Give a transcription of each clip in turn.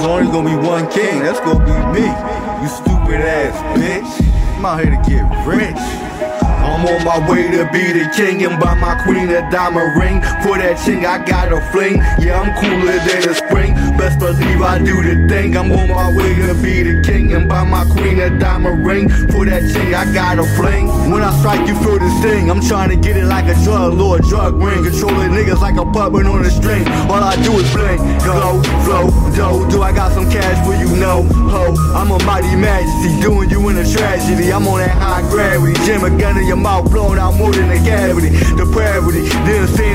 There's only gonna be one king, that's gonna be me. You stupid ass bitch. I'm out here to get rich. I'm on my way to be the king and buy my queen a diamond ring. For that ching, I got a fling. Yeah, I'm cooler than the spring. Best believe I do the thing. I'm on my way to be the king and buy my queen a diamond ring. For that ching, I got a fling. When I strike, you feel this thing. I'm trying to get it like a drug lord, drug ring. Controlling niggas like a puppet on a string. All I do is bling, go, flow, do. Do I got some cash for you? No, ho. I'm a mighty majesty, doing you in a tragedy. I'm on that high gravity, jam a gun in your mouth blown out more than a cavity. The Depravity, the insanity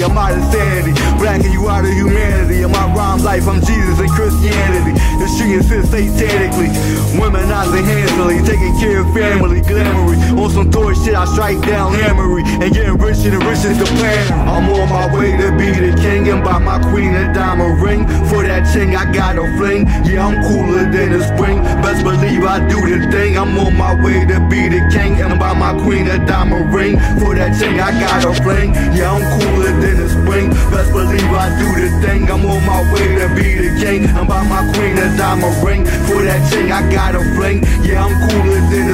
profanity. I'm out of sanity, blacking you out of humanity. In my rhyme life, I'm Jesus and Christianity. The street is satanically, womenizing handily, taking care of family, glamoury. On some Thor shit, I strike down hammery and getting richer and richer the plan. I'm on my way to be the king and buy my queen a diamond ring. For that ching, I got a fling. Yeah, I'm cooler than the spring. Best believe I do the thing. I'm on my way to be the king and queen a diamond ring. For that ching, I got a fling. Yeah, I'm cooler than the spring. Best believe I do the thing. I'm on my way to be the king I'm buy my queen a diamond ring. For that ching, I got a fling. Yeah, I'm cooler than believe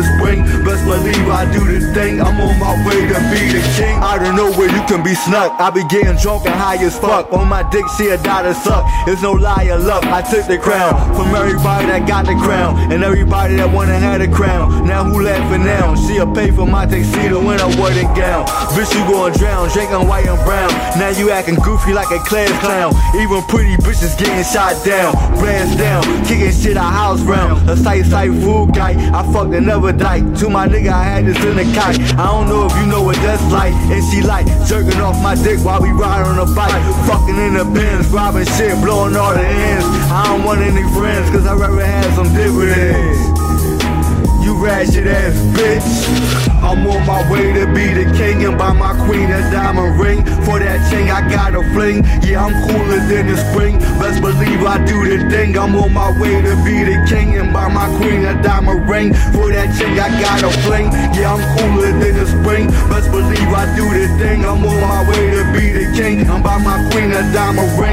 I do the thing. I'm on my way to be the king. I don't know where you can be snuck. I be getting drunk and high as fuck. On my dick, she a dollar suck. It's no lie or luck. I took the crown from everybody that got the crown and everybody that wanna have the crown. Now who laughing now? She'll pay for my tuxedo when I wear the gown. Bitch, you going drown, drinking white and brown. Now you acting goofy like a class clown. Even pretty bitches getting shot down, blast down, kicking shit out house round. A sight sight food guy. I fucked another dyke. To my nigga, I had this in the kite. I don't know if you know what that's like. And she like jerking off my dick while we ride on a bike. Fucking in the bins, robbing shit, blowing all the ends. I don't want any friends, cause I'd rather have some dividends. You ratchet ass bitch. I'm on my way to be the king and buy my queen a diamond ring. For that chain, I got a fling. Yeah, I'm cooler than the spring. Best believe I do the thing. I'm on my way to be the king and buy my queen a diamond ring. For that chick I got a fling. Yeah, I'm cooler than the spring. Best believe I do the thing. I'm on my way to be the king and buy my queen a diamond ring.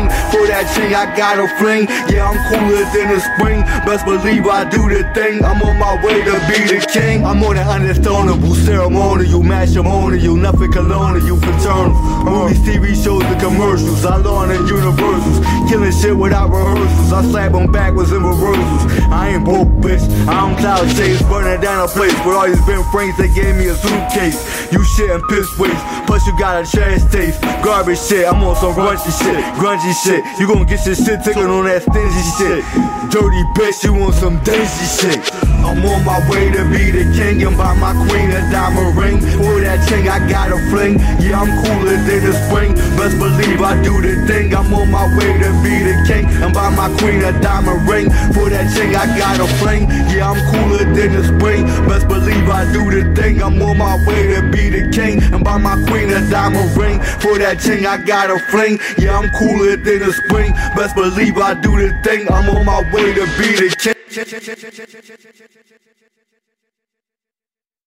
That ching, I got a fling. Yeah, I'm cooler than the spring. Best believe I do the thing. I'm on my way to be the king. I'm on an understandable ceremonial, matrimonial, nothing colonial, fraternal. Movies, TV shows, and commercials. I learn in universals. Killing shit without rehearsals. I slap them backwards in reversals. I ain't broke, bitch. I don't cloud chase, burning down a place with all these been frames that gave me a suitcase. You shit and piss waste. Plus you got a trash taste. Garbage shit. I'm on some grungy shit. Grungy shit. You gon' get your shit taken on that stingy shit. Dirty bitch, you want some daisy shit. I'm on my way to be the king and buy my queen a diamond ring. For that ching, I got a fling. Yeah, I'm cooler than the spring. Best believe I do the thing. I'm on my way to be the king and buy my queen a diamond ring. For that ching, I got a fling. Yeah, I'm cooler than the spring. Best believe I do the thing. I'm on my way to be the king and buy my a diamond ring. For that ching, I got a fling. Yeah, I'm cooler than the spring. Best believe I do the thing. I'm on my way to be the king.